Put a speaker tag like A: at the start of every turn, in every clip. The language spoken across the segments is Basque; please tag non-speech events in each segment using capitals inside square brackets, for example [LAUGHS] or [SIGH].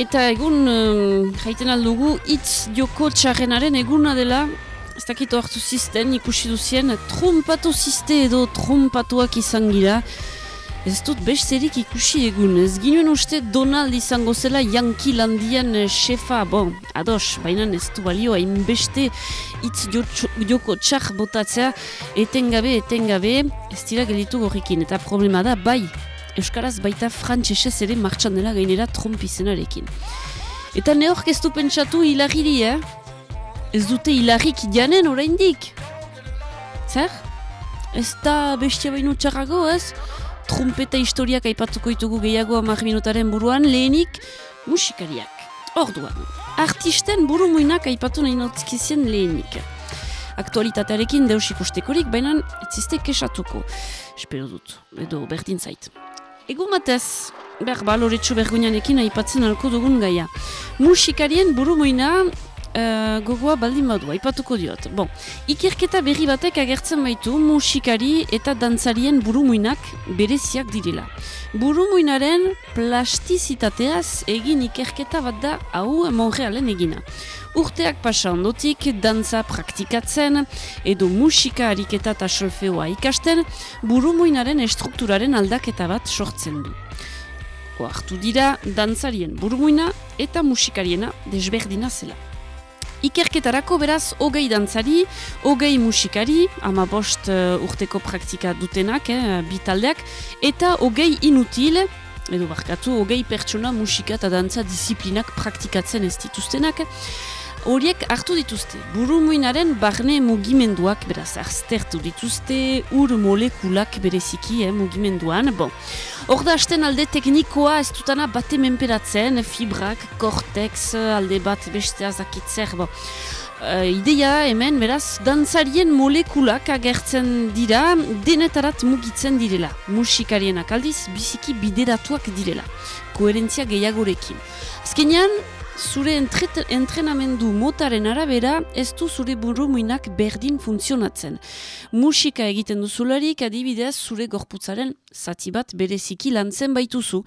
A: Eta egun, um, aldugu, itz joko txarrenaren eguna dela, ez dakit hartu zisten, ikusi duzien, trompatu ziste edo trompatuak izan gira. Ez dut besterik ikusi egun, ez ginen uste Donald izango zela Yankee landian shefa, bon, ados, baina ez du balio, hain beste itz joko txar botatzea, etengabe, etengabe, ez dira gelitu gorrikin, eta problema da, bai, Euskaraz baita frantsesez ere martxan dela gainera trompizenarekin. Eta ne hor du pentsatu hilagiri, eh? Ez dute hilarrik janen oraindik. Zer? Ez da bestia baino txarrago, ez? Trompeta historiak aipatuko ditugu gehiago amar minutaren buruan, lehenik musikariak. Orduan, artisten buru muinak aipatu nahi notkizien lehenik. Aktualitatearekin deus ikustekorik, baina ez ziste kesatuko. Espero dut, edo berdin zait. Ego matez, behar baloretsu berguinanekin aipatzen alko dugun gaia. Musikarien buru moina uh, gogoa baldin badu, aipatuko diot. Bon, ikerketa berri batek agertzen baitu musikari eta dantzarien buru moinak bereziak direla. Buru moinaren plastizitateaz egin ikerketa bat da hau Montrealen egina. Urteak pasa ondotik, dantza praktikatzen edo musika ariketa eta solfeoa ikasten, burumuinaren estrukturaren aldaketa bat sortzen du. Oartu dira, dantzarien burumuina eta musikariena desberdina zela. Ikerketarako beraz, hogei dantzari, hogei musikari, ama bost uh, urteko praktika dutenak, eh, bitaldeak, eta hogei inutil, edo barkatu, hogei pertsona musika eta dantza disiplinak praktikatzen ez dituztenak, horiek hartu dituzte. Burumuinaren barne mugimenduak, beraz, arztertu dituzte, ur molekulak bereziki eh, mugimenduan. Bon. Hor da, hasten alde teknikoa ez dutana bate menperatzen, fibrak, kortex, alde bat beste azakitzer, bon. Uh, ideia hemen, beraz, dantzarien molekulak agertzen dira, denetarat mugitzen direla. Musikarienak aldiz, biziki bideratuak direla. Koherentzia gehiagorekin. Azkenean, zure entrenamendu motaren arabera ez du zure burumuinak berdin funtzionatzen. Musika egiten duzularik adibidez zure gorputzaren zati bat bereziki lantzen baituzu.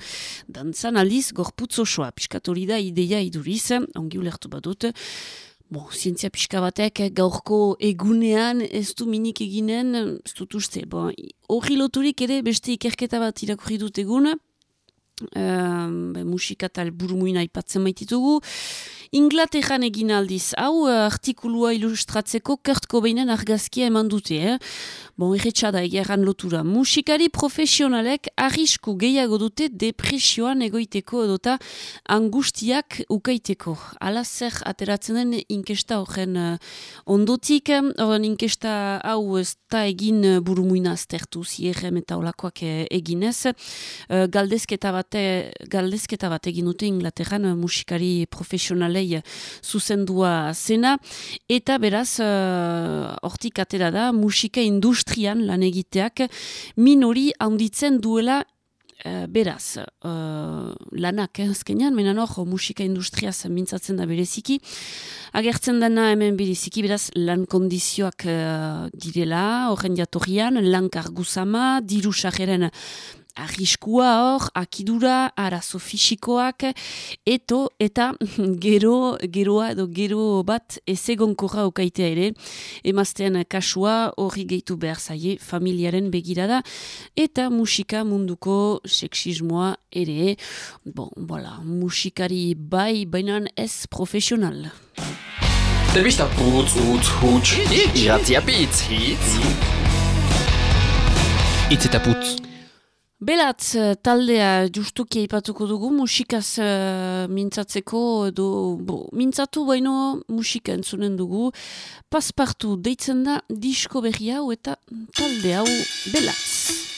A: Dantzan aldiz gorputz osoa, piskatori da ideia iduriz, ongi ulertu badut, Bo, zientzia pixka batek gaurko egunean ez du minik eginen, ez dut uste. Horri loturik ere beste ikerketa bat irakurri dut egun, Um, musika eta burumuina ipatzen maititugu. Inglaterran egin aldiz, hau uh, artikulua ilustratzeko Kurt Cobainen argazkia eman dute. Eh? Bon, erretxada egeran lotura. Musikari profesionalek arrisku gehiago dute depresioan egoiteko edota angustiak ukaiteko. Ala zer ateratzen den inkesta horren uh, ondotik, horren inkesta hau ez da egin burumuina aztertu zierrem eta olakoak eginez. Uh, galdezketa, bate, galdezketa bat egin dute Inglaterran musikari profesionalek zuzendua zena, eta beraz, uh, hortik atera da, musika industrian lan egiteak minori handitzen duela Uh, beraz, uh, lanak eh, azkenean, menan hor, musika industriaz mintzatzen da bereziki. Agertzen dena hemen bereziki, beraz, lan kondizioak uh, direla, horren jatorrian, lan karguzama, diru sajeren arriskua hor, akidura, arazo fisikoak, eto, eta [LAUGHS] gero, geroa edo gero bat ezegonkorra okaitea ere, emaztean kasua horri gehitu behar zaie familiaren begirada, eta musika munduko seksismoa ere, bon, voilà, musikari bai, bainan ez profesional.
B: Telebista putz, utz, hutz, iratzia pitz, hitz.
C: Itz eta putz.
A: Belatz taldea justuki aipatuko dugu musikaz uh, mintzatzeko edo bo, mintzatu baino musika entzunen dugu. Paspartu deitzen da disko berri hau eta talde hau belatz.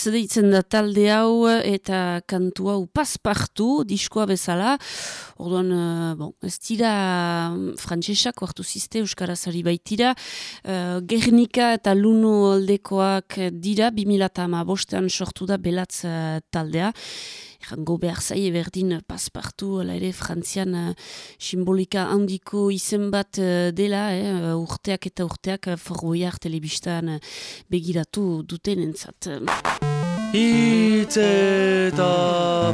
A: Belatz deitzen da talde hau eta kantu hau paspartu, diskoa bezala. Orduan, eh, bon, ez dira mm, frantsesak hartu ziste Euskarazari baitira. Uh, Gernika eta Luno aldekoak dira, 2008 bostean sortu da Belatz eh, taldea. Jango behar zaie berdin paspartu, ala ere frantzian eh, simbolika handiko izen bat eh, dela, eh, urteak eta urteak uh, forgoiar telebistan eh, begiratu duten entzat.
C: Hitz eta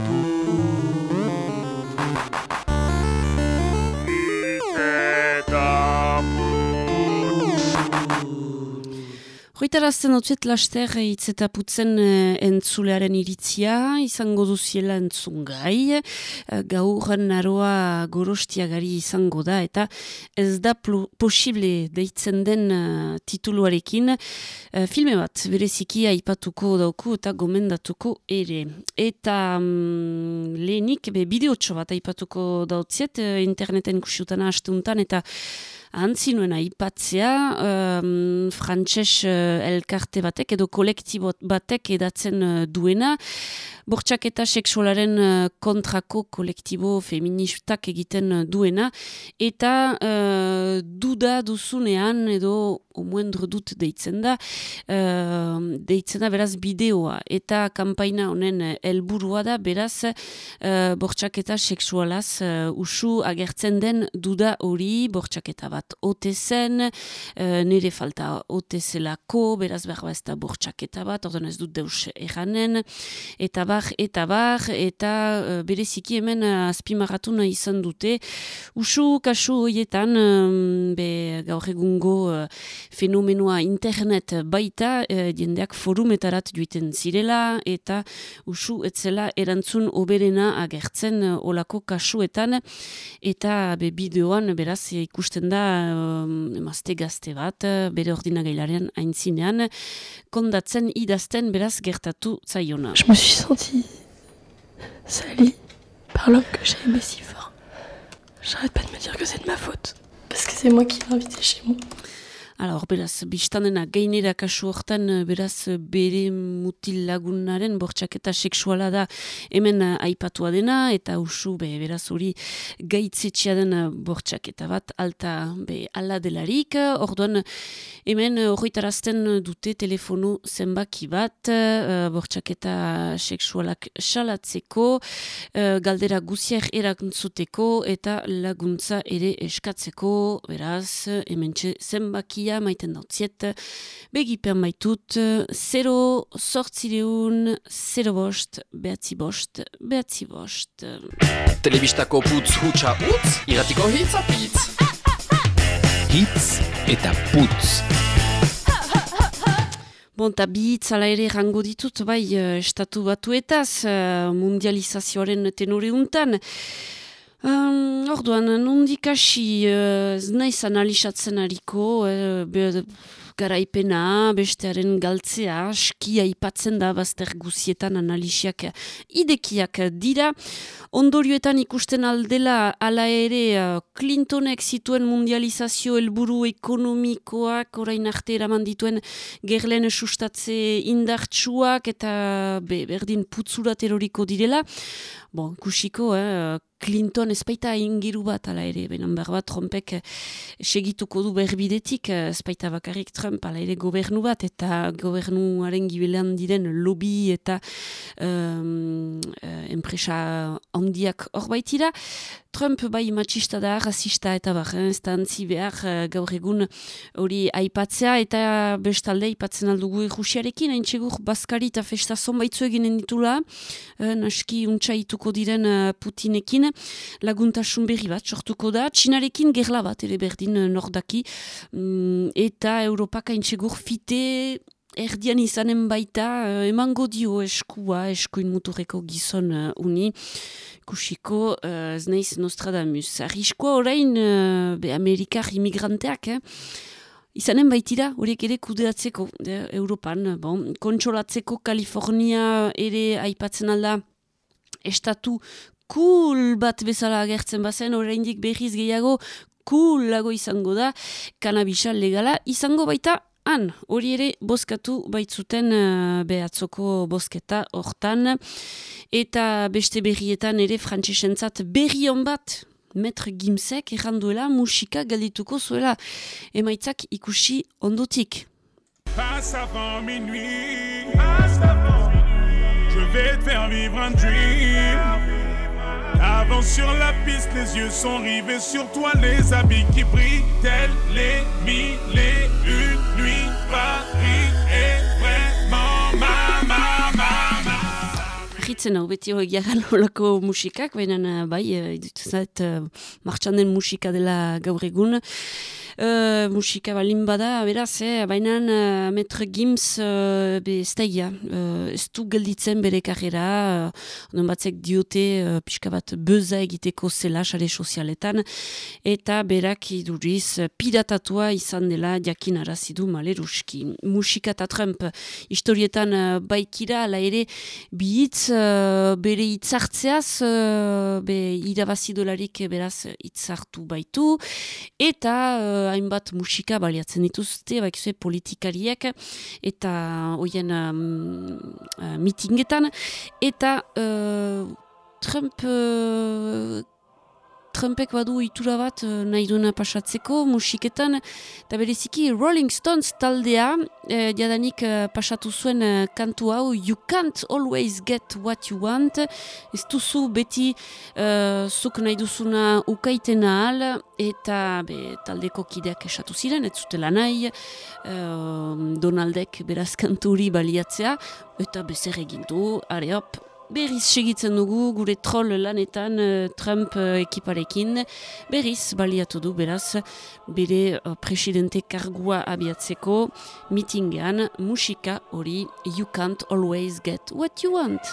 A: Hoitarazten dutxet laster hitz eta putzen eh, entzulearen iritzia, izango duziela entzungai, eh, gaur naroa gorostiagari izango da, eta ez da posible deitzen den eh, tituluarekin, eh, filme bat bereziki aipatuko dauku eta gomendatuko ere. Eta mm, lehenik, be, bideotxo bat aipatuko dautziet, eh, interneten kusiutana astuntan, eta Antzi nuen aipatzea, um, frantses uh, elkarte batek edo kolektibo batek edatzen uh, duena, bortxaketa seksualaren uh, kontrako kolektibo feministak egiten uh, duena, eta uh, duda duzunean edo omuendro dut deitzen da, uh, deitzen da beraz bideoa, eta kanpaina honen helburua da beraz uh, bortxaketa seksualaz uh, usu agertzen den duda hori bortxaketa bat ote zen, uh, nire falta ote zelako, beraz behar ez da bortxaketa bat, orduan ez dut deus erranen, eta bar, eta bar, eta uh, bereziki hemen uh, azpimarratu nahi izan dute, usu kasu horietan, um, be gaur egungo fenomenoa internet baita, uh, jendeak forumetarat joiten zirela, eta usu etzela erantzun oberena agertzen olako kasuetan, eta be bideoan beraz ikusten da
D: Je me suis sentie salie par l'homme que j'ai aimé si fort. J'arrête pas de me dire que c'est de ma faute. Parce que c'est moi qui l'ai invité chez moi.
A: Alors, beraz, biztanena gainera kasu hortan, beraz, bere mutil lagunaren bortxaketa seksuala da hemen aipatua dena, eta usu, be, beraz, hori gaitzetxea den bortxaketa bat, alta, be, ala delarik, orduan, hemen horretarazten dute telefonu zenbaki bat, eh, bortxaketa seksualak salatzeko, eh, galdera guzier erantzuteko, eta laguntza ere eskatzeko, beraz, hemen zenbakia maiten dautziet, begipen baitut, 0 sortzireun, 0 bost, behatzi bost, behatzi bost.
B: Telebistako putz hutsa utz, iratiko hitz apitz. Hitz eta putz.
A: Bon, eta bi hitz ala ere rango ditut, bai, eh, estatu batuetaz, eh, mundializazioaren tenore untan. Um, orduan, nondik hasi, uh, ez naiz analizatzen hariko, uh, be, garaipena, bestearen galtzea, skia ipatzen da bazter guzietan analisiak idekiak dira. Ondorioetan ikusten aldela ala ere uh, Clintonek zituen mundializazio helburu ekonomikoak orain arte eraman dituen gerlen sustatze indartsuak eta be, berdin putzura teroriko direla. Bon, kusiko, eh, Clinton ez baita ingiru bat ala ere, benan behar bat Trumpek eh, segituko du berbidetik, eh, ez baita bakarrik Trump ala ere gobernu bat, eta gobernuaren gibelan diren lobby eta um, enpresa handiak hor baitira. Trump bai matxista da, rasista eta bar, eh, ez da behar uh, gaur egun hori aipatzea. Eta bestalde aipatzen aldugu erusiarekin, hain txegur Baskari eta festa zonbaitzu eginen ditula, uh, naski untxaituko diren uh, Putinekin, laguntasun berri bat sortuko da, txinarekin gerla bat ere berdin nordaki, mm, eta Europak hain txegur fite erdian izanen baita, uh, emango dio eskua, eskuin muturreko gizon uh, uni, kusiko, uh, ez naiz Nostradamus. Arriskoa orain, uh, be, Amerikar imigranteak, eh? izanen baitira, horiek ere kudeatzeko, de, Europan, bon, kontsolatzeko Kalifornia ere aipatzen alda, estatu cool bat bezala agertzen bazen, oraindik berriz gehiago, coolago izango da, kanabisa legala izango baita, han, hori ere bozkatu baitzuten uh, behatzoko bozketa hortan, eta beste berrietan ere frantsesentzat berri hon bat, Metre Gimsek erranduela musika galdituko zuela, emaitzak ikusi ondotik.
C: Passe avant minuit. Passe avant minuit. Je vais te faire vivre un dream. Avance sur la piste, les yeux sont rivés sur toi, les habits qui brillent, tels
A: Ritzen hau beti hori jaran [LAUGHS] olako musikak, baina bai, uh, idutuzat, uh, martxan den musika dela gaur egun. Uh, musika balin bada, beraz, eh, baina uh, Metre Gims uh, be ez daia, uh, ez du gelditzen bere karrera, uh, batzek diote uh, pixka bat beza egiteko zela sare sozialetan, eta berak iduriz piratatua izan dela jakin arazidu maleruski. Musika eta Trump historietan uh, baikira, ala ere, bihitz uh, bere hitzartzeaz, uh, be irabazidolarik beraz hitzartu baitu, eta uh, hainbat musika baliatzen dituzte, baikizue politikariak, eta hoien um, uh, mitingetan, eta uh, Trump uh, Trumpek badu itura bat uh, nahi duena pasatzeko musiketan, eta bereziki Rolling Stones taldea, eh, jadanik uh, pasatu zuen uh, kantu hau You can't always get what you want, ez duzu beti uh, zuk nahi duzuna ukaiten ahal, eta be, taldeko kideak esatu ziren, ez zutela nahi, uh, Donaldek beraz kanturi baliatzea, eta bezer egin du, are hop, Berriz segitzen dugu gure troll lanetan uh, Trump uh, ekiparekin. Berriz baliatu du beraz bere uh, presidente kargua abiatzeko mitingean musika hori You can't always get what you want.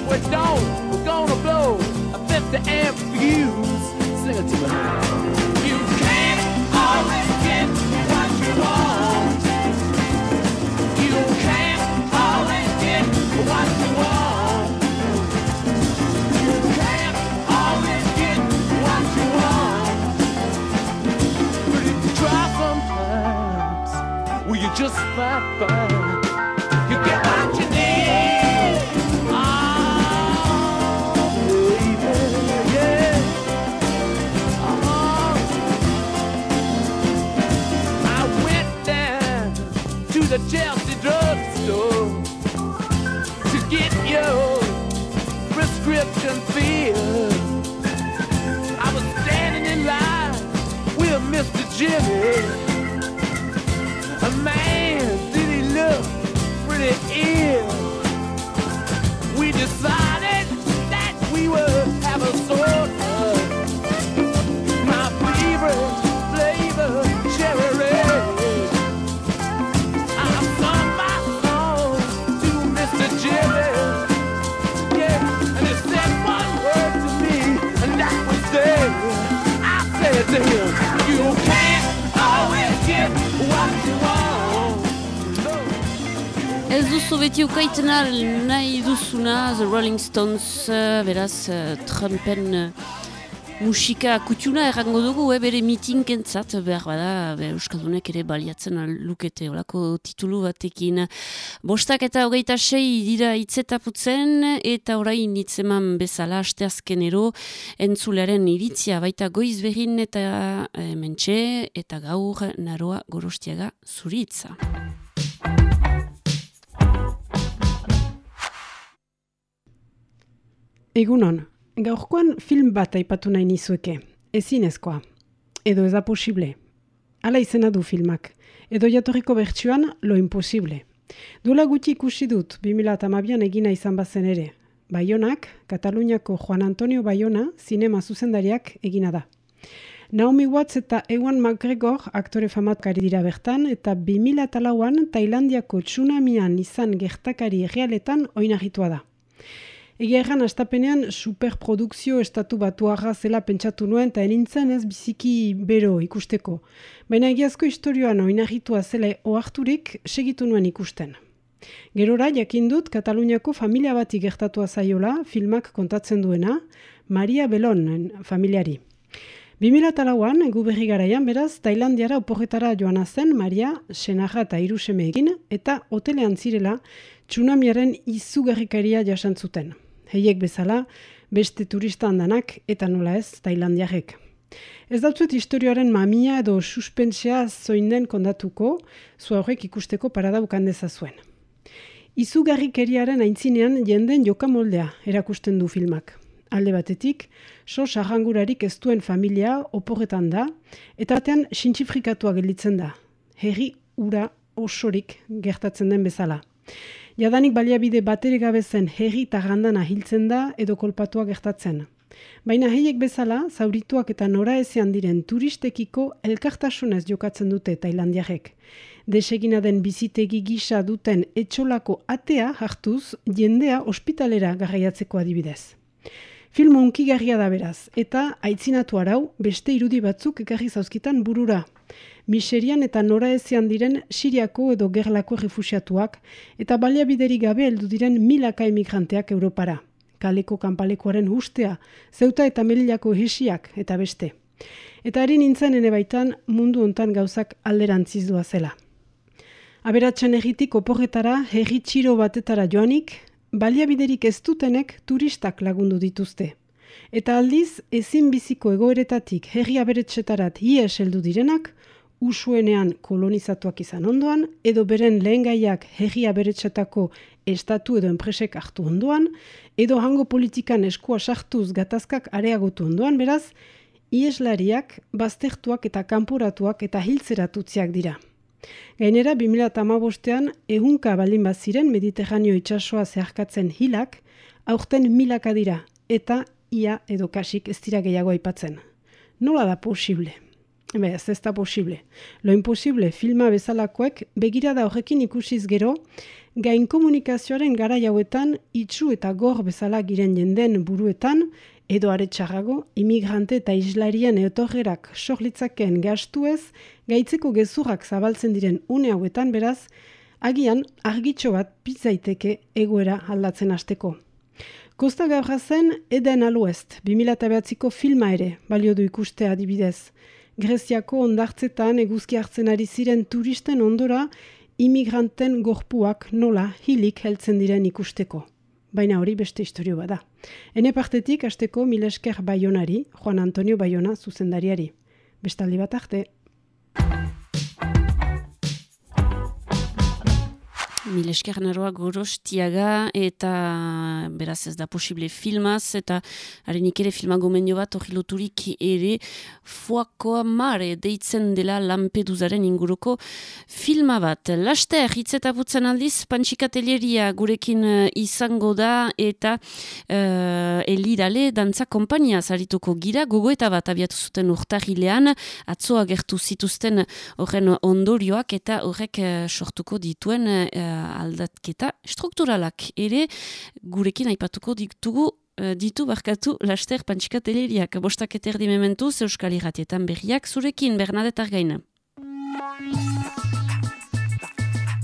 E: If we don't, we're gonna blow a 50 amp fuse. Sing it to me. You can't always get what you want. You can't always get what you want. You can't always get what you want. But if you try sometimes, will you just might find Jimmy.
A: Duzu beti ukaiten al nahi duzuna The Rolling Stones, eh, beraz eh, Trumpen eh, musika kutxuna errango dugu, eh, bere mitinkentzat behar bada be, Euskaldunek ere baliatzen al lukete olako titulu batekin. Bostak eta hogeita sei dira itzetaputzen eta orain hitzeman bezala asteazkenero entzulearen iritzia baita goiz behin eta e, mentxe eta gaur naroa gorostiaga zuritza.
F: Egunon, gaurkoan film bat aipatu nahi nizueke. Ezinezkoa. Edo ez da posible. Hala izena du filmak. Edo jatorriko bertsuan, lo imposible. Duela gutxi ikusi dut, 2008an egina izan bazen ere. Baionak, Kataluniako Juan Antonio Baiona, zinema zuzendariak egina da. Naomi Watts eta Ewan McGregor aktore famatkari dira bertan eta 2008an Tailandiako tsunamian izan gertakari realetan oinarritua da. Egia erran, astapenean superprodukzio estatu batuarra zela pentsatu nuen eta enintzen ez biziki bero ikusteko. Baina egiazko historioan oinarritua zela oharturik segitu nuen ikusten. Gerora, jakin dut, Kataluniako familia bati gertatua zaiola, filmak kontatzen duena, Maria Belonen familiari. 2008an, egu berri garaian, beraz, Tailandiara oporretara joana zen Maria, senarra eta hiru seme egin, eta hotelean zirela, tsunamiaren izugarrikaria jasan zuten. Heiek bezala, beste turista handanak eta nola ez, Tailandiarek. Ez dautzuet historioaren mamia edo suspensea zoinden kondatuko, zu horrek ikusteko parada bukan dezazuen. Izugarrikeriaren aintzinean jenden jokamoldea erakusten du filmak. Alde batetik, so sarrangurarik ez duen familia oporretan da, eta batean sintxifrikatua gelditzen da. Herri ura osorik gertatzen den bezala. Jadanik baliabide batere gabe zen herri eta gandana hiltzen da edo kolpatua gertatzen. Baina heiek bezala, zaurituak eta nora ezean diren turistekiko elkartasunez jokatzen dute Tailandiarek. Desegina den bizitegi gisa duten etxolako atea hartuz jendea ospitalera garraiatzeko adibidez. Film unkigarria da beraz, eta aitzinatu arau beste irudi batzuk ekarri zauzkitan burura. Miserian eta nora ezean diren Siriako edo gerlako refusiatuak eta baliabideri gabe heldu diren milaka emigranteak Europara. Kaleko kanpalekoaren ustea, zeuta eta melilako hesiak eta beste. Eta ari nintzen ene baitan mundu hontan gauzak alderantziz doa zela. Aberatsen egitik oporretara, herri txiro batetara joanik, baliabiderik ez dutenek turistak lagundu dituzte. Eta aldiz, ezin biziko egoeretatik herri aberetsetarat ies heldu direnak, usuenean kolonizatuak izan ondoan, edo beren lehen gaiak herri aberetsetako estatu edo enpresek hartu ondoan, edo hango politikan eskua sartuz gatazkak areagotu ondoan, beraz, ieslariak, baztertuak eta kanporatuak eta hiltzeratutziak dira. Gainera, 2008an ehunka baldin baziren Mediterraneo itsasoa zeharkatzen hilak, aurten milaka dira, eta ia edo kasik ez dira gehiago aipatzen. Nola da posible? Be, ez da posible. Lo imposible filma bezalakoek begirada horrekin ikusiz gero, gain komunikazioaren gara jauetan itxu eta gor bezala giren jenden buruetan, edo aretxarrago, imigrante eta islarien eotorrerak sohlitzaken gastuez, gaitzeko gezurrak zabaltzen diren une hauetan beraz, agian argitxo bat pizzaiteke egoera aldatzen hasteko. Kosta zen Eden Aluest, 2008ko filma ere, balio du ikuste adibidez. Greziako ondartzetan eguzki hartzen ari ziren turisten ondora imigranten gorpuak nola hilik heltzen diren ikusteko. Baina hori beste historio bada. Hene partetik asteko milesker baionari, Juan Antonio Baiona zuzendariari. Bestaldi bat arte.
A: Milesker naroa gorostiaga eta beraz ez da posible filmaz eta harenik ere filma gomenio bat hori loturik ere fuakoa mare deitzen dela Lampedusaren inguruko filma bat. Laster hitz eta putzen aldiz pantxikatelieria gurekin eh, izango da eta uh, elirale dantza kompania zarituko gira gogo eta bat abiatu zuten urtahilean atzoa gertu zituzten horren ondorioak eta horrek uh, sortuko dituen aldatketa strukturalak ere gurekin aipatuko ditugu eh, ditu barkatu laster pantxika teleriak. Bostak eterdi mementu, Euskal Iratietan berriak zurekin, Bernadette Argaina.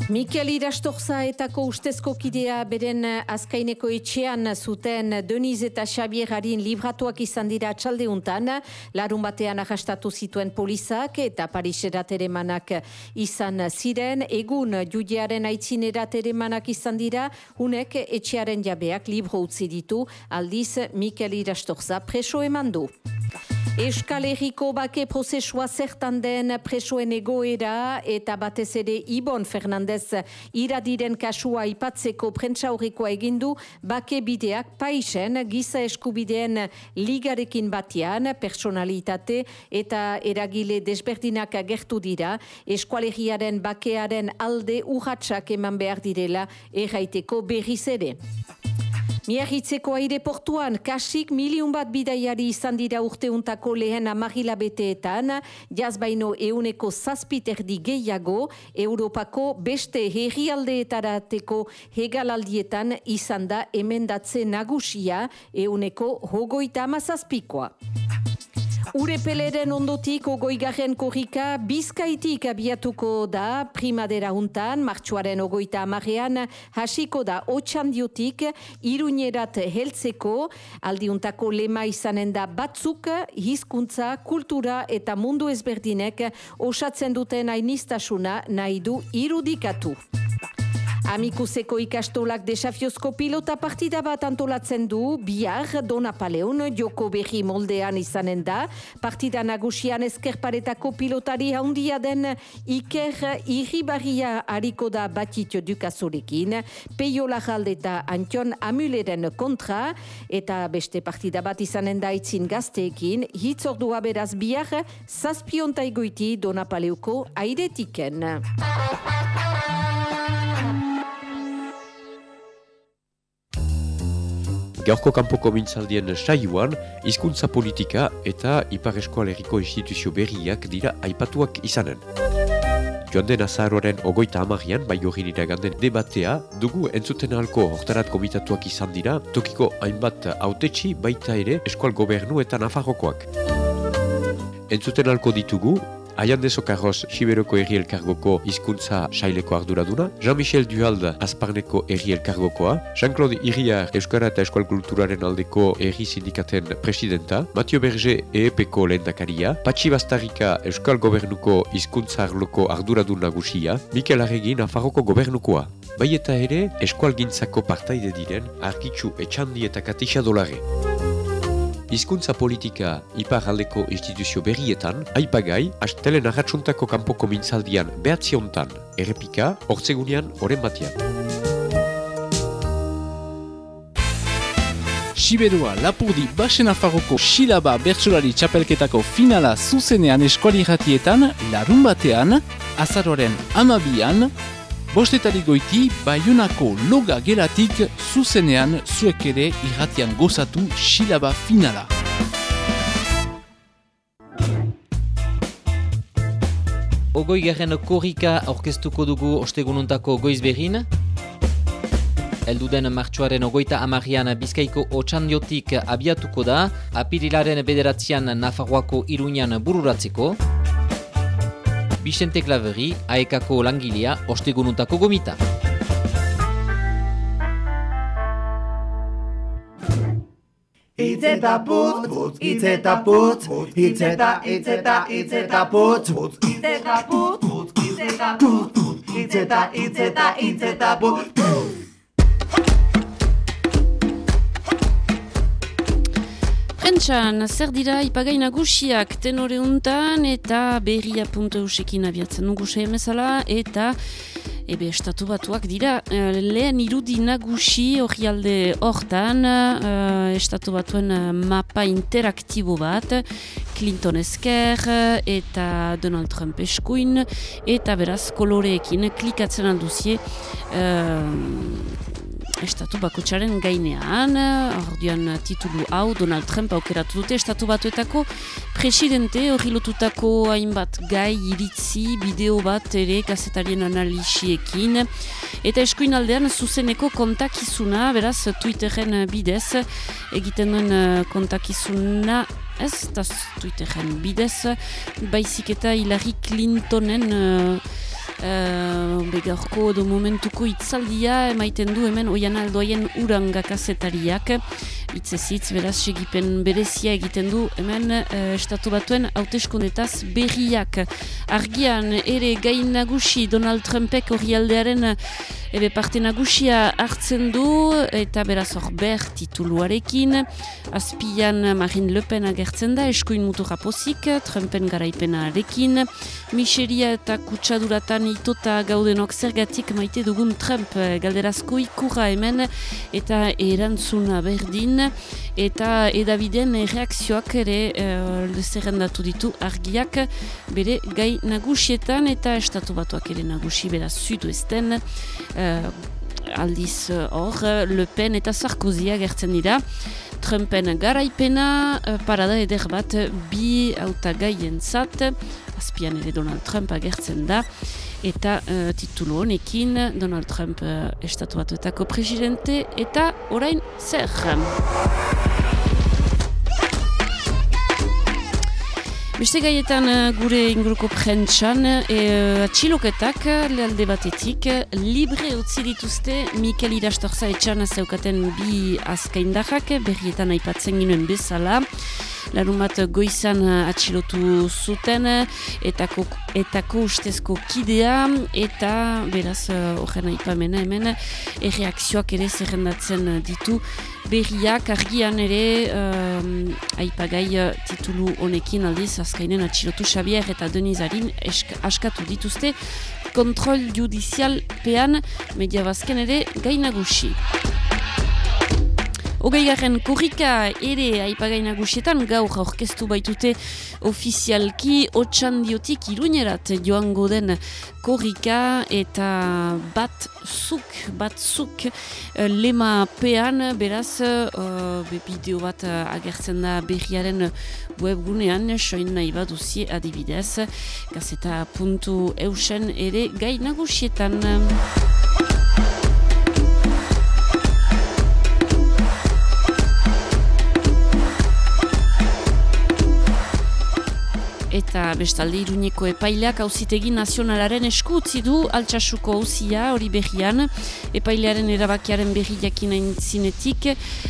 G: Mikel Irastorza etako ustezko kidea beren azkaineko etxean zuten Deniz eta Xabier harin libratuak izan dira txaldeuntan, larun batean ahastatu zituen polizak eta Pariserat eremanak izan ziren, egun judiaren aitzinerat eremanak izan dira, hunek etxearen jabeak libro utzi ditu, aldiz Mikel Irastorza preso eman du. Euskal Herriko bake prozesua zertan den presoen egoera eta batez ere Ibon Fernandez iradiren kasua ipatzeko prentsa horrikoa egindu bake bideak paisen giza eskubideen ligarekin batian personalitate eta eragile desberdinak agertu dira eskualegiaren bakearen alde urratsak eman behar direla erraiteko berriz ere. Miagitzeko aireportuan kasik miliun bat bidaiari izan dira urteuntako lehen amagila beteetan, jazbaino euneko zazpiterdi gehiago, Europako beste herrialdeetarateko hegalaldietan izan da emendatze nagusia euneko hogoita amazazpikoa. Urepeleren ondotik ogoigarren korrika bizkaitik abiatuko da primadera untan, martxuaren ogoita amarean hasiko da otxandiotik iruñerat heltzeko, aldiuntako lema izanen da batzuk, hizkuntza, kultura eta mundu ezberdinek osatzen duten ainistasuna nahi du irudikatu. Amikuseko ikastolak desafiozko pilota partida bat antolatzen du, bihar Dona Paleon joko behi moldean izanen da. Partida nagusian ezkerparetako pilotari handia den Iker Iribarria hariko da batit dukazorekin. Peio Lajalde eta Antion Amuleren kontra eta beste partida bat izanen da itzin gazteekin. Hitzordua beraz bihar zazpiontaigoiti Dona Paleuko airetiken.
H: Gaurko kanpoko mintzaldien saioan, hizkuntza politika eta Ipar Eskoaleriko instituzio berriak dira aipatuak izanen. Joan den azaroaren ogoita amarian, bai hori ganden debatea, dugu entzuten halko hortarat komitatuak izan dira, tokiko hainbat autetxi baita ere eskual gobernu eta nafarrokoak. Entzuten halko ditugu, Aian de Sokarros, Siberoko erri elkargoko hizkuntza saileko arduraduna, Jean-Michel Duhalda, Azparneko erri elkargokoa, Jean-Claude Iriar, Euskara eta Eskual Kulturaren aldeko erri sindikaten presidenta, Mathieu Berger, EEPko lehendakaria, Patxi Bastarika, Euskal Gobernuko hizkuntza arloko arduradun nagusia, Mikel Arregi, Nafarroko gobernukoa. Bai eta ere, Eskual Gintzako partaide diren, Arkitxu Etxandi eta Katisa Dolare. Hizkuntza politika ipar aldeko instituzio berrietan, aipagai, astelen arratsuntako kanpoko mintzaldian behatziontan, errepika, ortsegunean, oren batian.
I: Siberua Lapurdi Basen Afarroko Silaba Bertsolari Txapelketako finala zuzenean eskuali ratietan, larun batean, azaroren amabian, Bostetari goiti, Bayonako loga gelatik zuzenean zuek ere irratian gozatu silaba finala.
J: ogoi garen korrika aurkeztuko dugu ostegununtako goiz behin. Elduden martxuaren ogoita amarian bizkaiko otxandiotik abiatuko da, apirilaren bederatzean Nafarroako iruñan bururatzeko. Bixente Klaveri, aekako langilea, ostegununtako gomita.
K: Itzeta putz, putz, itzeta putz, itzeta, itzeta, itzeta putz, putz, itzeta putz, itzeta putz, itzeta, itzeta, itzeta putz,
A: Prentxan, zer dira ipagai nagusiak tenore untan eta berria puntu eusekin abiatzen nugu emezala eta Ebe, estatu batuak dira, eh, lehen irudi nagusi hori alde hortan, uh, estatu batuen uh, mapa interaktibo bat, Clinton esker eta Donald Trump eskuin, eta beraz koloreekin klikatzen alduzie, estatu bakotxaren gainean, ordean titulu hau Donald Trump aukeratu dute, estatu batuetako presidente. Hori lotutako hainbat gai iritzi, bideo bat ere gazetarien analisiekin, eta eskuin aldean zuzeneko kontakizuna, beraz Twitteren bidez, egiten duen eh, kontakizuna, ez, eta Twitteren bidez, baizik eta Hillary Clintonen uh, Uh, begarko edo momentuko itzaldia emaiten du hemen oian aldoaien uranga itzezitz, beraz, segipen berezia egiten du hemen uh, estatu batuen hauteskundetaz berriak. Argian ere gain nagusi Donald Trumpek hori aldearen ere parte nagusia hartzen du eta beraz hor ber tituluarekin azpian Marine Le Pen agertzen da eskuin mutu rapozik Trumpen garaipenarekin. Miseria eta kutsaduratan itota gaudenok zergatik maite dugun Trump eh, galderazko ikurra hemen eta erantzuna berdin eta edabideen reakzioak ere uh, zerrendatu ditu argiak bere gai nagusietan. Eta estatu batuak ere nagusi bera zudu ezten uh, aldiz hor Le Pen eta Sarkozy agertzen dira. Trumpen garaipena parada eder bat bi auta gaien zat azpian ere Donald Trump agertzen da eta uh, titulu honekin Donald Trump uh, estatu batuetako presidente eta orain zer. Beste gaietan uh, gure inguruko prentsan, e, atxiloketak lehalde batetik, libre utzi dituzte Mikel Irastorza etxan zeukaten bi azkaindahak, berrietan aipatzen ginen bezala. Larun bat goizan eh, atxilotu zuten etako, etako ustezko kidea eta beraz eh, horren aipamena hemen erreakzioak ere zerrendatzen ditu. Berriak argian ere um, aipagai titulu honekin aldiz azkainen atxilotu Xavier eta Denizarin askatu dituzte kontrol judizial pean media bazken ere gainagusi. Ogeigarren korrika ere aipagaina gusietan gaur aurkeztu baitute ofizialki otxandiotik iruñerat joango den korrika eta bat zuk, bat zuk uh, lema pean beraz uh, bideo bat uh, agertzen da berriaren webgunean soin nahi baduzie adibidez gazeta puntu eusen ere gai nagusietan. Eta bestalde iruñeko epaileak hauzitegi nazionalaren esku utzi du altxasuko hauzia hori berrian epailearen erabakiaren berri jakinain zinetik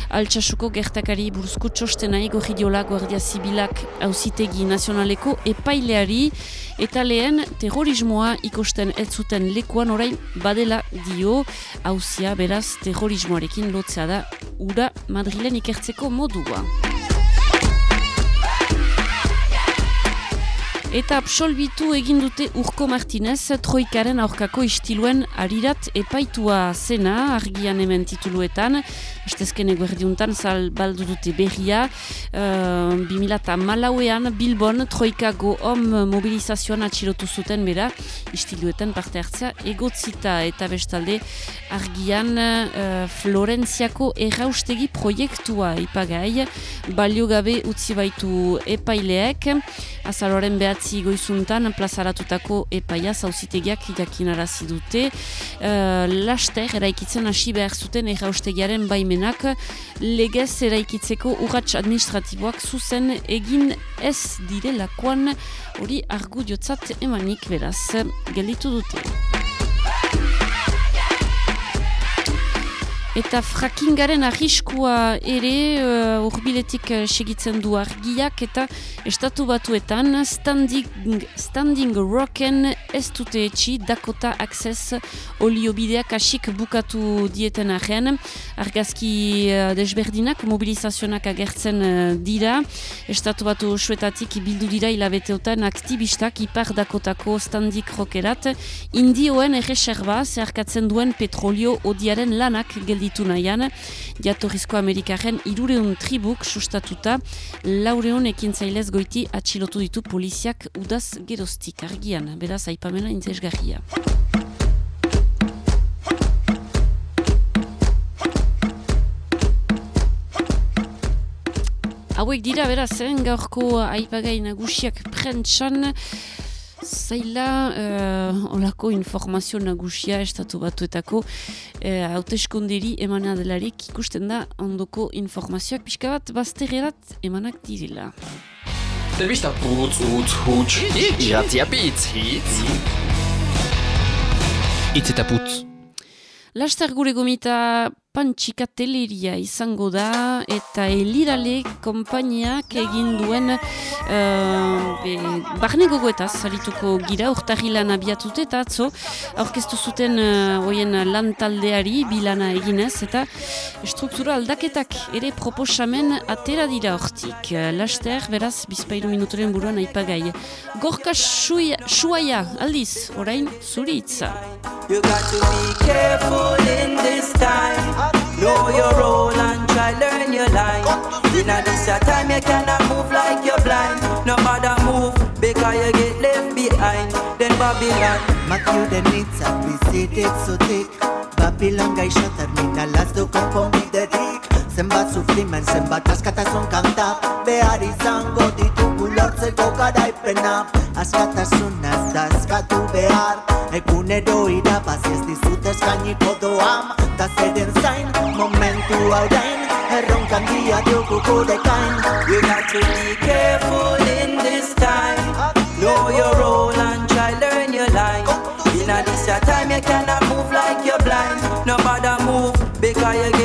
A: altxasuko gertakari buruzko txostena ego jidiola guardia zibilak hauzitegi nazionaleko epaileari. Eta lehen terrorismoa ikosten ez zuten lekuan orain badela dio. Hauzia beraz terrorismoarekin lotzea da ura Madrilen ikertzeko modua. Eta absolbitu egin dute Urko Martinez, Troikaren aurkako istiluen arirat epaitua zena, argian hemen tituluetan, estezken eguerdiuntan zal baldu dute berria, uh, 2000 malauean Bilbon Troikago hom mobilizazioan atxilotu zuten bera, istiluetan parte hartzea egotzita. Eta bestalde argian uh, Florentziako erraustegi proiektua ipagai, balio gabe utzi baitu epaileek, azaloren behar bederatzi goizuntan plazaratutako epaia zauzitegiak jakinarazi dute. Uh, laster eraikitzen hasi behar zuten erraustegiaren baimenak legez eraikitzeko urratx administratiboak zuzen egin ez direlakoan hori argudiotzat emanik beraz gelditu dute. Eta frakingaren arriskua ere uh, urbiletik uh, segitzen du argiak eta estatu batuetan standing, standing rocken ez dute etxi Dakota Access oliobideak asik bukatu dieten arren. Argazki uh, desberdinak mobilizazionak agertzen uh, dira. Estatu batu suetatik bildu dira hilabeteotan aktivistak ipar Dakotako standing rockerat. Indioen erreserba zeharkatzen duen petrolio odiaren lanak geldi ditu nahian, jatorrizko Amerikaren irureun tribuk sustatuta, laureun ekin zailez goiti atxilotu ditu poliziak udaz gerostik argian, beraz aipamena intzesgarria. Hauek dira, beraz, eh? gaurko aipagai nagusiak prentsan, Zaila, uh, olako informazio nagusia estatu batuetako uh, hauteskonderi emana delarik ikusten da ondoko informazioak pixka bat bazterrerat emanak direla.
B: Telebista putz, utz, huts, iratzia pitz, hitz. Itz eta putz.
A: Laster gure gomita pantxika teleria izango da eta elirale kompainiak egin duen uh, barne gogoetaz salituko gira urtahilan abiatute eta atzo aurkeztu zuten uh, lan taldeari bilana eginez eta struktura aldaketak ere proposamen atera dira hortik. Laster, beraz, bizpairu minutoren buruan aipagai. Gorka suaia, aldiz, orain, zuritza. You got to be careful in this time Know your role and try learn your line. In a this time you cannot move like you're blind. No matter move because you get left behind. Then Babylon.
K: Matthew de Nitza, visited so thick. Babylon gaixo termina las the konponbiderik. Zenbat sufrimen, zenbat askatasun kanta. Behar izango ditugu lortzeko garaipena. Askatasunaz da askatu behar. Egunero irabaz ez dizut eskainiko doam. Ta zeren zain, momentu orain Erronkan dia diogu gure kain You got to be careful in this time Know your role and try learn your line In a this time you cannot move like you're blind No matter move because you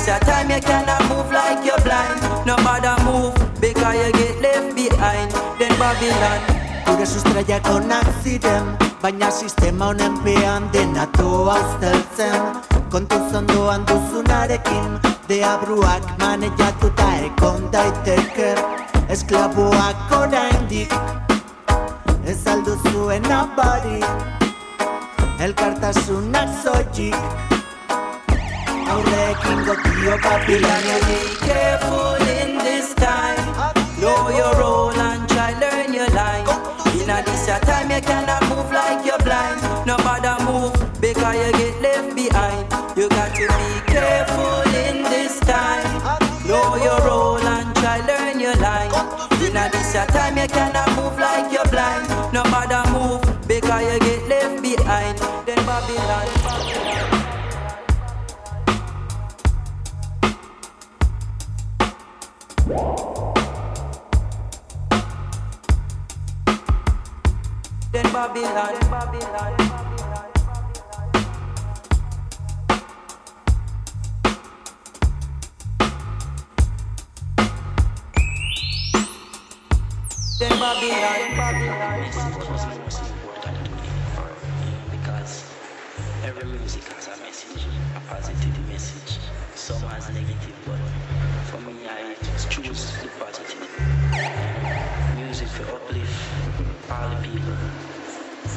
K: A this time you cannot move like you're blind. No matter move because you get left behind. Then Babylon Gure sustraiak ziren Baina sistema honen pean dena toa usteltzen Kontu zondoan duzunarekin Deabruak maneiatuta ekon daiteke Esklaboak oraindik Ez aldu zuen abari Elkartasunak zoik Aurrekin gotio Babylon. Be careful in this time. Know your role and try learn your line. Inna this your time you cannot move like you're blind. No matter move because you get Babylon. Then Babylon, Babylon.
L: Because every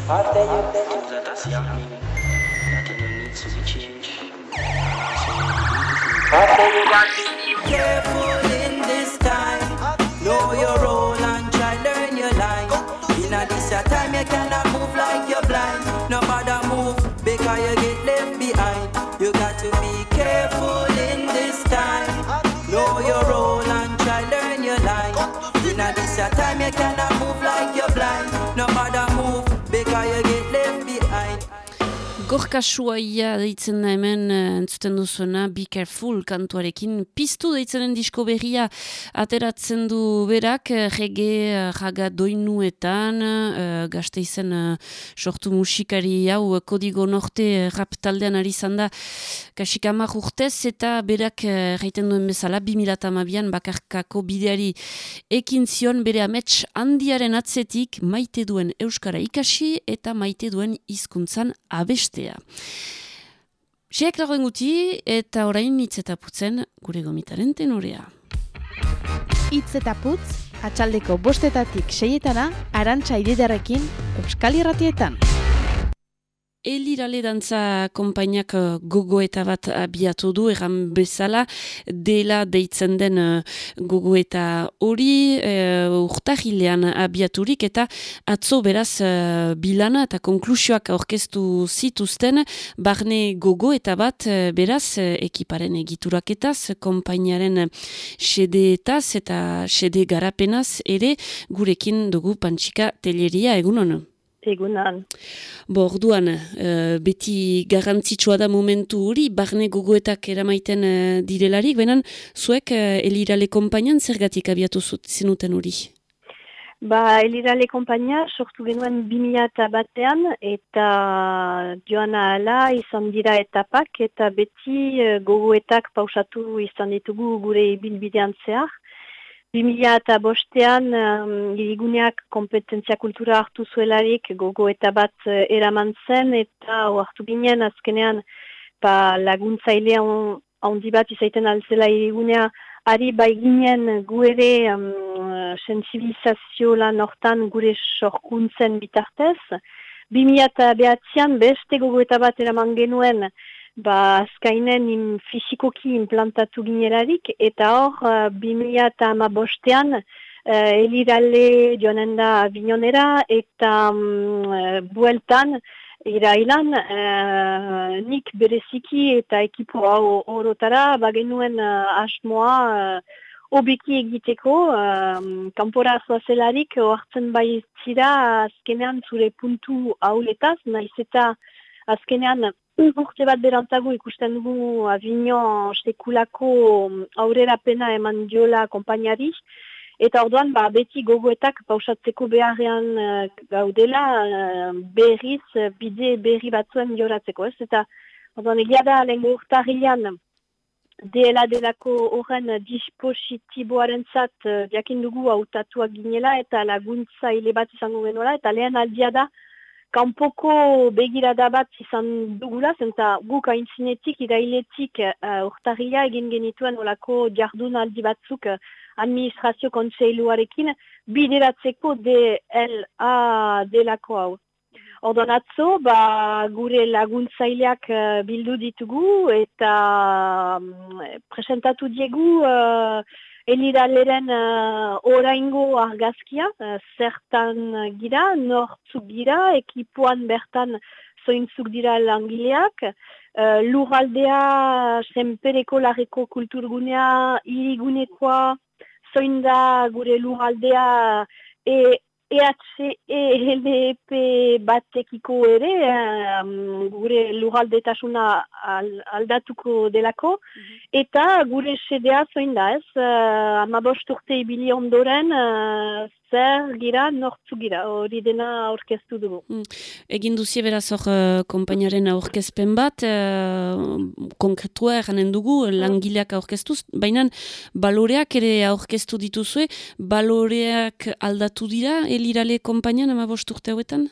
L: After you
K: got
A: Gorka suaia deitzen da hemen eh, entzuten duzuena Be Careful kantuarekin. Piztu deitzenen disko berria ateratzen du berak eh, rege eh, raga doinuetan uh, gazte izen uh, sortu musikari hau kodigo norte rap taldean ari zanda kasik amak urtez eta berak reiten duen bezala 2008an bakarkako bideari ekin zion bere amets handiaren atzetik maite duen Euskara ikasi eta maite duen hizkuntzan abestea. Siak dagoen guti eta orain hitz eta putzen gure gomitaren tenorea.
M: Hitz eta putz, atxaldeko bostetatik seietana, arantxa ididarekin, Euskal Irratietan.
A: Elirale dantza konpainiak uh, gogoeta bat abiatu du, erran bezala, dela deitzen den uh, gogoeta hori uh, urtahilean abiaturik, eta atzo beraz bilana eta konklusioak aurkeztu zituzten, barne gogoeta bat beraz ekiparen egituraketaz, konpainiaren sedeetaz eta sede garapenaz ere gurekin dugu pantxika teleria egun honu.
N: Egunan.
A: Bo, orduan, uh, beti garrantzitsua da momentu hori, barne gogoetak eramaiten uh, direlarik, benan, zuek uh, elirale kompainan zergatik abiatu zenuten hori?
N: Ba, elirale kompainia sortu genuen 2000 batean, eta joana ala izan dira etapak, eta beti gogoetak pausatu izan ditugu gure bilbidean zehar. 2000 eta bostean um, iriguneak kompetentzia kultura hartu zuelarik gogo eta bat uh, eraman zen eta hartu ginen azkenean ba, laguntzailea handi bat izaiten altzela irigunea ari bai ginen gu ere um, sensibilizazio lan hortan gure sorkuntzen bitartez. 2000 eta behatzean beste gogo eta bat eraman genuen ba azkainen in fizikoki implantatu ginerarik, eta hor, uh, 2000 eta ama bostean, uh, elirale joanen da Avignonera, eta um, bueltan, irailan, uh, nik bereziki eta ekipo hau horotara, bagenuen uh, asmoa, uh, Obeki egiteko, um, kanpora zoazelarik, oartzen bai zira azkenean zure puntu hauletaz, naiz eta azkenean urte bat berantago ikusten dugu Avignon sekulako mm, aurrera pena eman diola kompainari, eta orduan ba, beti gogoetak pausatzeko beharrean uh, gaudela uh, berriz uh, bide berri batzuen joratzeko, ez? Eta orduan egia da lehen urtarrian dela delako horren dispositiboaren zat uh, dugu autatuak ginela eta laguntza hile bat izango genuela, eta lehen aldia da kanpoko begirada bat izan dugula, zenta guk aintzinetik, irailetik uh, egin genituen olako jardun aldi batzuk uh, administrazio kontseiluarekin bideratzeko DLA delako hau. Ordon atzo, ba, gure laguntzaileak uh, bildu ditugu eta um, presentatu diegu uh, Elidaleren uh, oraingo argazkia, uh, zertan gira, nortzuk gira, ekipuan bertan zointzuk dira langileak, uh, lurraldea, senpereko larreko kulturgunea, irigunekoa, zoin da gure lurraldea, e, EHLP batekiko ere, um, gure luraldetasuna aldatuko delako, mhm. eta gure sedea zoin da ez, uh, amabost urte ibili ondoren, uh, zer gira, nortzu gira, hori dena aurkeztu dugu. Mm.
A: Egin duzie beraz hor uh, kompainaren aurkezpen bat, uh, konkretua eranen dugu, mm. langileak aurkeztuz, baina baloreak ere aurkeztu dituzue, baloreak aldatu dira, elirale kompainan ama urte hauetan?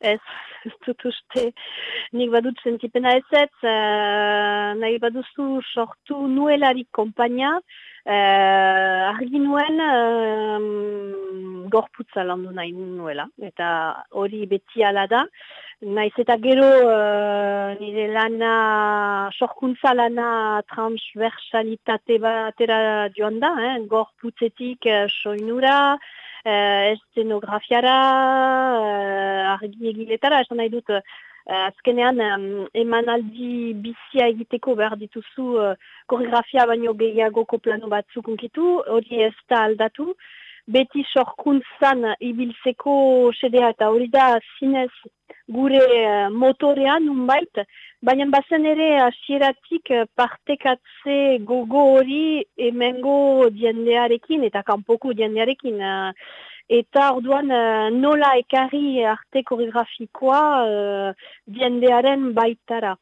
N: Ez, ez dut uste, nik badut sentipena ez ez, uh, nahi baduzu sortu nuelarik kompaina, Uh, argi nuen uh, gorputza landu nahi nuela, eta hori beti ala da. Naiz eta gero uh, nire lana, sorkuntza lana transversalitate batera joan da, eh? gorputzetik uh, soinura, uh, estenografiara, uh, argi egiletara, esan nahi dut, Uh, azkenean um, emanaldi bizia egiteko behar dituzu uh, koreografia baino gehiagoko plano batzuk unkitu, hori ez da aldatu. Beti sorkuntzan ibiltzeko sedea eta hori da zinez gure uh, motorean nunbait, baina bazen ere hasieratik uh, partekatze gogo hori emengo diendearekin eta kanpoko diendearekin. Uh, eta orduan uh, nola ekarri arte koreografikoa uh, diendearen baitara.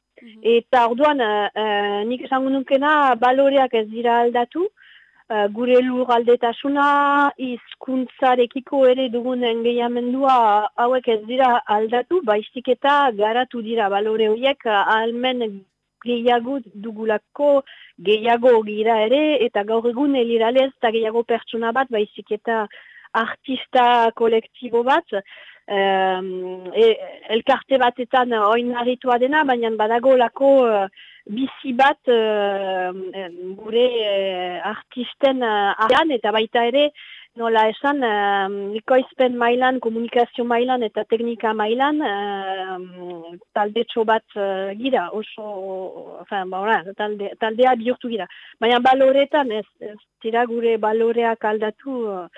N: Eta orduan, uh, nik esango nukena, baloreak ez dira aldatu, uh, gure lur aldetasuna, izkuntzarekiko ere dugun engeiamendua hauek ez dira aldatu, baizik eta garatu dira balore horiek almen gehiago dugulako gehiago gira ere, eta gaur egun eliralez eta gehiago pertsona bat, baizik eta artista kolektibo bat, um, e, elkarte batetan oinarritua dena, baina badago lako uh, bizi bat uh, gure uh, artisten uh, eta baita ere nola esan uh, ikoizpen mailan, komunikazio mailan eta teknika mailan uh, talde bat uh, gira, oso, enfin, ba, talde, taldea bihurtu gira. Baina baloretan ez, ez tira gure baloreak aldatu uh,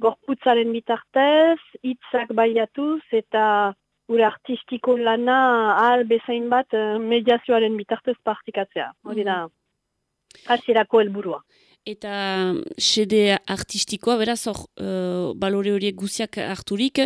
N: gorputzaren bitartez, hitzak baiatuz eta gure artistiko lana ahal bezain bat uh, mediazioaren bitartez partikatzea. Hori da, mm. hasierako helburua.
A: Eta sede artistikoa, beraz, hor, uh, balore horiek guziak harturik,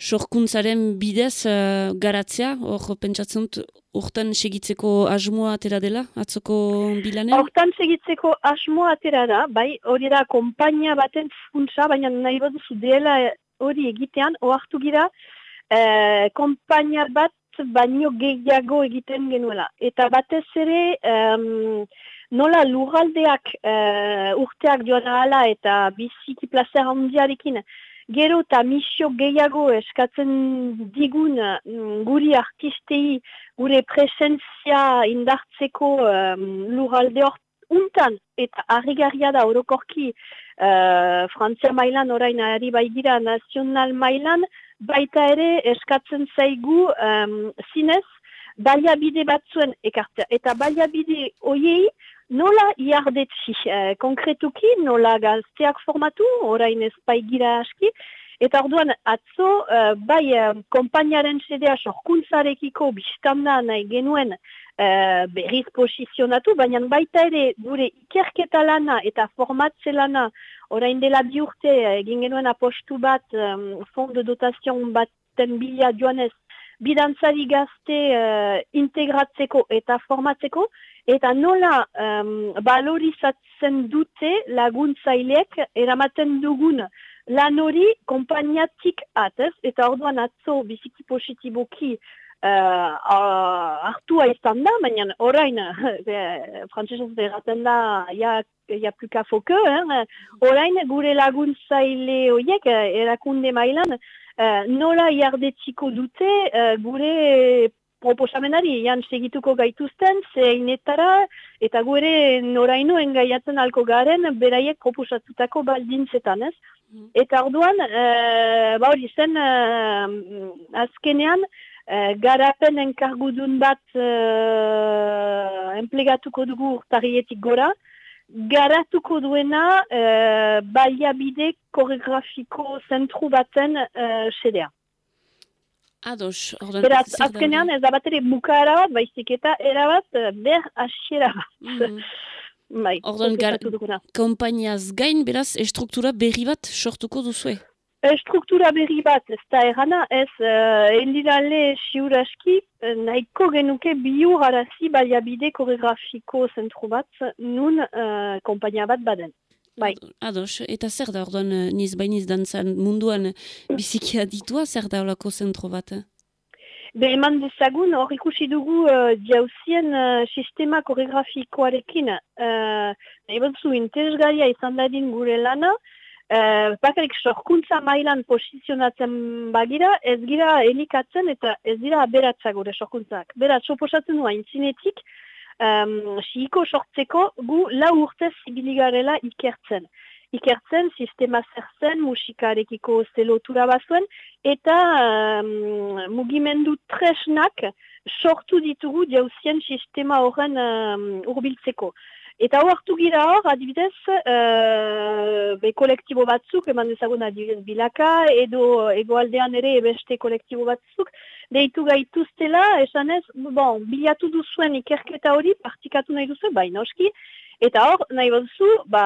A: sorkuntzaren bidez uh, garatzea, hor, pentsatzen dut, hortan segitzeko asmoa atera dela, atzoko bilanen?
N: Hortan segitzeko asmoa atera da, bai, hori da, kompainia baten funtsa, baina nahi bat dela hori egitean, oartu gira, eh, kompainia bat baino gehiago egiten genuela. Eta batez ere, um, nola lurraldeak uh, urteak joan ala eta biziki plazer handiarekin gero eta misio gehiago eskatzen digun mm, guri artistei gure presentzia indartzeko um, lurralde hor untan eta harrigarria da orokorki uh, Frantzia mailan orain ari baigira nazional mailan baita ere eskatzen zaigu um, zinez baliabide batzuen ekartea. Eta baliabide oiei Nola iardetsi, eh, konkretuki, nola gazteak formatu, orain ez baigira aski, eta orduan atzo, eh, bai, eh, kompainaren sedea sorkuntzarekiko biztanda nahi genuen eh, berriz posizionatu, baina baita ere gure ikerketa lana eta formatze lana, orain dela bi urte, egin genuen apostu bat, eh, fond de dotazion baten bila joanez, bidantzari gazte uh, integratzeko eta formatzeko, eta nola um, balorizatzen dute laguntzaileek eramaten dugun lan hori kompainiatik atez, eta orduan atzo biziki positiboki uh, hartua izan da, baina orain, [LAUGHS] frantzesez erraten da, ja, ja pluka foke, eh? orain gure laguntzaile horiek erakunde mailan, uh, nola jardetziko dute uh, gure proposamenari, jan segituko gaituzten, zeinetara, eta gu ere noraino engaiatzen alko garen, beraiek proposatutako baldintzetan, ez? Mm. Eta orduan, e, ba hori zen, e, azkenean, e, garapen enkargudun bat e, enplegatuko dugu urtarietik gora, garatuko duena e, baliabide koreografiko zentru baten e, sedea.
A: Ados,
N: ordan... Beraz, azkenean ez da bat ere bat, baizik eta erabat eh, ber asiera bat. Mm. [LAUGHS] bai,
A: ordan, kompainiaz gain, beraz, estruktura berri bat sortuko duzue?
N: Estruktura berri bat, ez da erana, ez uh, elirale siuraski, eh, nahiko genuke biur arazi baliabide koreografiko zentru bat, nun uh, kompainia bat baden. Bai.
A: Ados, eta zer da orduan niz bainiz dantzan munduan biziki aditua, zer da olako zentro bat?
N: Be eman dezagun hor ikusi dugu uh, diauzien uh, sistema koreografikoarekin. Uh, Eben zu interesgaria izan dadin gure lana, uh, bakarik sorkuntza mailan posizionatzen bagira, ez gira elikatzen eta ez dira aberatza gure sorkuntzak. Berat, soposatzen nua intzinetik, um, siiko sortzeko gu lau urtez ibiligarela ikertzen. Ikertzen, sistema zertzen, musikarekiko zelotura bazuen, eta um, mugimendu tresnak sortu ditugu jauzien sistema horren um, urbiltzeko. Eta hau hartu gira hor, adibidez, uh, be kolektibo batzuk, eman dezagun adibidez bilaka, edo egoaldean ere beste kolektibo batzuk, deitu gaituztela, esan ez, bon, bilatu duzuen ikerketa hori, partikatu nahi duzuen, bai noski, eta hor, nahi batzu, ba,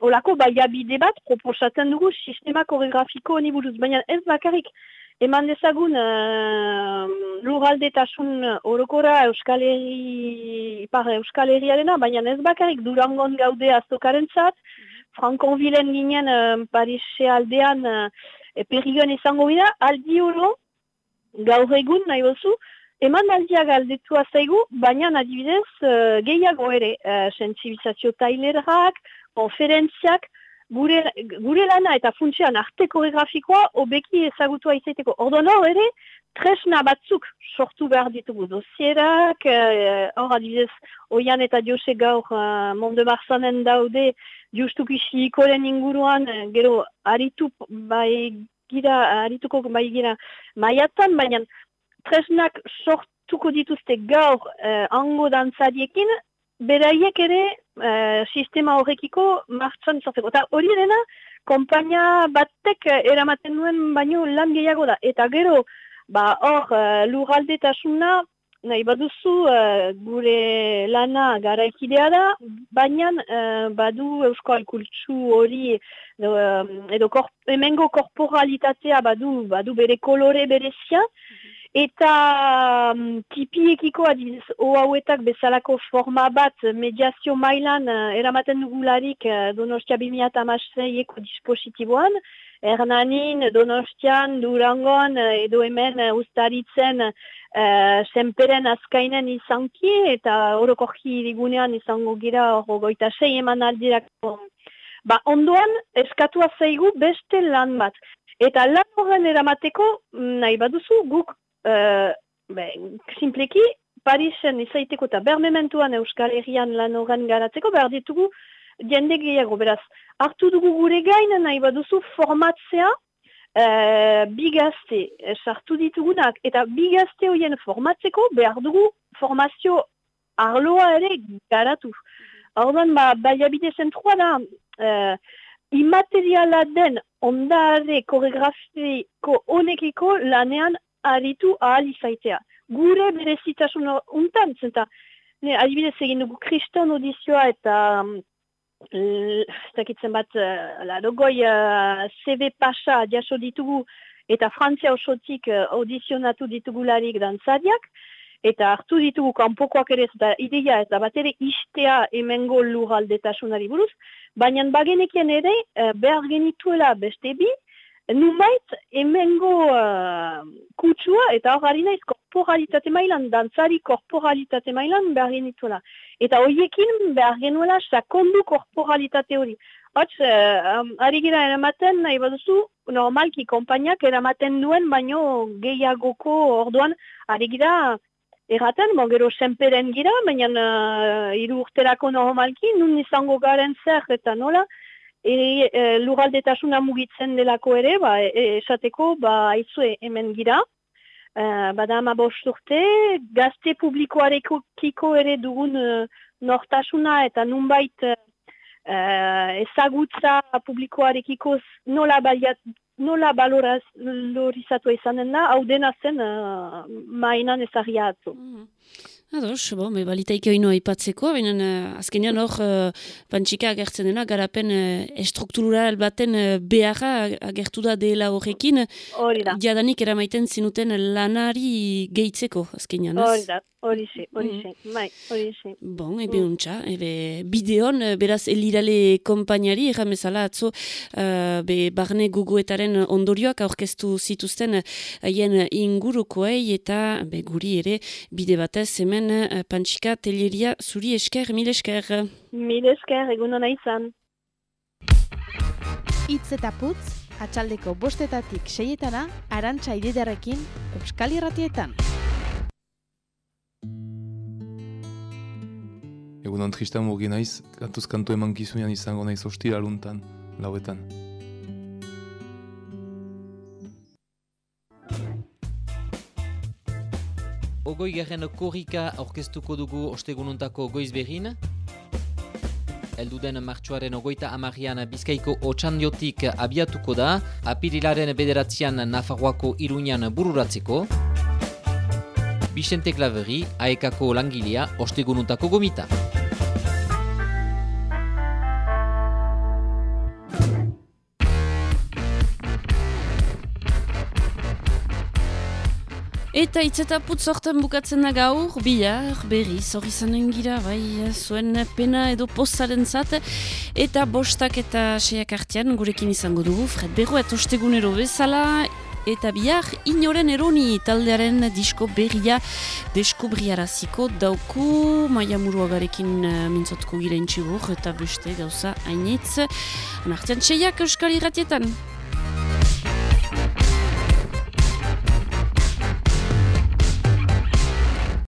N: olako baiabide bat proposatzen dugu sistema koreografiko honi buruz, baina ez bakarrik, Eman dezagun uh, lurraldetasun orokora Euskal Herri, par Euskal Herriarena, baina ez bakarrik durangon gaude azokaren zat, Frankonbilen ginen uh, Parise aldean uh, perrigoen izango bida, aldi oro gaur egun nahi bozu, eman aldia galdetu azaigu, baina adibidez uh, gehiago ere, uh, sensibilizazio tailerak, konferentziak, gure, gure lana eta funtsean arte koreografikoa obeki ezagutua izaiteko. Ordon hor ere, tresna batzuk sortu behar ditugu dosierak, eh, hor uh, adibidez, oian eta jose gaur uh, Monde Marzanen daude, justuk isi inguruan, gero aritu bai gira, arituko bai gira maiatan, baina tresnak sortuko dituzte gaur uh, ango dantzadiekin, beraiek ere uh, sistema horrekiko martxan izateko. Eta hori dena, kompainia batek eramaten duen baino lan gehiago da. Eta gero, ba hor, uh, lurralde nahi baduzu uh, gure lana garaikidea da, baina uh, badu euskal kultsu hori edo, edo korp, emengo korporalitatea badu, badu bere kolore berezia, Eta um, tipiekiko adibidez, hauetak bezalako forma bat mediazio mailan uh, eramaten dugularik uh, Donostia 2008eko dispositiboan. Hernanin, Donostian, Durangon, uh, edo hemen uh, ustaritzen uh, senperen azkainen izanki eta orokorki irigunean izango gira goita sei eman aldirak. Ba, ondoan, eskatua zaigu beste lan bat. Eta lan horren eramateko, mm, nahi baduzu, guk uh, simpleki, Parisen izaiteko eta bermementuan Euskal Herrian lan horren garatzeko, behar ditugu jende gehiago, beraz, hartu dugu gure gain nahi baduzu formatzea uh, bigazte, sartu ditugunak, eta bigazte horien formatzeko behar dugu formazio arloa ere garatu. Hordan, ba, baiabide zentrua da, uh, imateriala den ondare koreografiko honekiko lanean aritu ahal izaitea. Gure berezitasun untan, zenta, ne, adibidez egin dugu kriston audizioa eta ez dakitzen bat, uh, larogoi uh, CV pasa jaso ditugu eta Frantzia osotik uh, audizionatu ditugularik dantzadiak, eta hartu ditugu kanpokoak ere eta ideia eta bat ere istea emengo lurraldetasunari buruz, baina bagenekien ere behar genituela beste bi, Numait, emengo uh, kutsua, eta hor harina korporalitate mailan, dantzari korporalitate mailan behar genituela. Eta horiekin behar genuela sakondu korporalitate hori. Hots, uh, um, ari gira eramaten, nahi baduzu, normalki kompainiak eramaten duen, baino gehiagoko orduan, ari gira erraten, bon, gero senperen gira, baina uh, iru urterako normalki, nun izango garen zer eta nola, ere e, luraldetasuna mugitzen delako ere, ba, e, e, esateko, ba, aizue hemen gira. E, bada ama gazte publikoareko kiko ere dugun e, nortasuna eta nunbait e, ezagutza publikoarekiko nola, baliat, nola balorizatu izanen da, hau dena zen uh, mainan ezagia atzo. Mm
A: Ados, bon, me balitaik oino aipatzeko, baina uh, azkenean hor uh, pantxika agertzen dena, garapen uh, estruktural baten uh, beharra agertu da dela horrekin.
N: Hori da.
A: Jadanik eramaiten zinuten lanari gehitzeko, azkenean?
N: Hori da. Horixe, horixe, mm. bai, horixe.
A: Bon, ebe mm. untxa, ebe bideon, beraz elirale kompainari, erramezala atzo, uh, be barne guguetaren ondorioak aurkeztu zituzten haien ingurukoei eta be guri ere bide batez hemen uh, pantxika teleria zuri esker, mil esker.
N: Mil esker, egun hona izan.
M: Itz eta putz, atxaldeko bostetatik seietana, arantxa ididarekin, Euskal Irratietan.
O: Egunon tristan mugi naiz, kantuz kantu eman izango naiz hostila luntan, lauetan.
J: Ogoi garen korrika aurkeztuko dugu ostegununtako goiz behin. Elduden martxoaren ogoita amarrian Bizkaiko otxandiotik abiatuko da, apirilaren bederatzean Nafarroako Iruñan bururatzeko, Vicente Claveri, aekako langilea, ostegununtako gomita.
A: Eta hitz eta putz hortan bukatzen da gaur, bihar, berriz, hori zanen gira, bai, zuen pena edo pozaren zat, eta bostak eta seiak artean gurekin izango dugu, Fred Berro eta ostegunero bezala, eta bihar, inoren eroni taldearen disko berria deskubriaraziko dauku, maia muruagarekin uh, mintzotko gira intxibur, eta beste gauza hainitz, anartzen seiak euskal irratietan.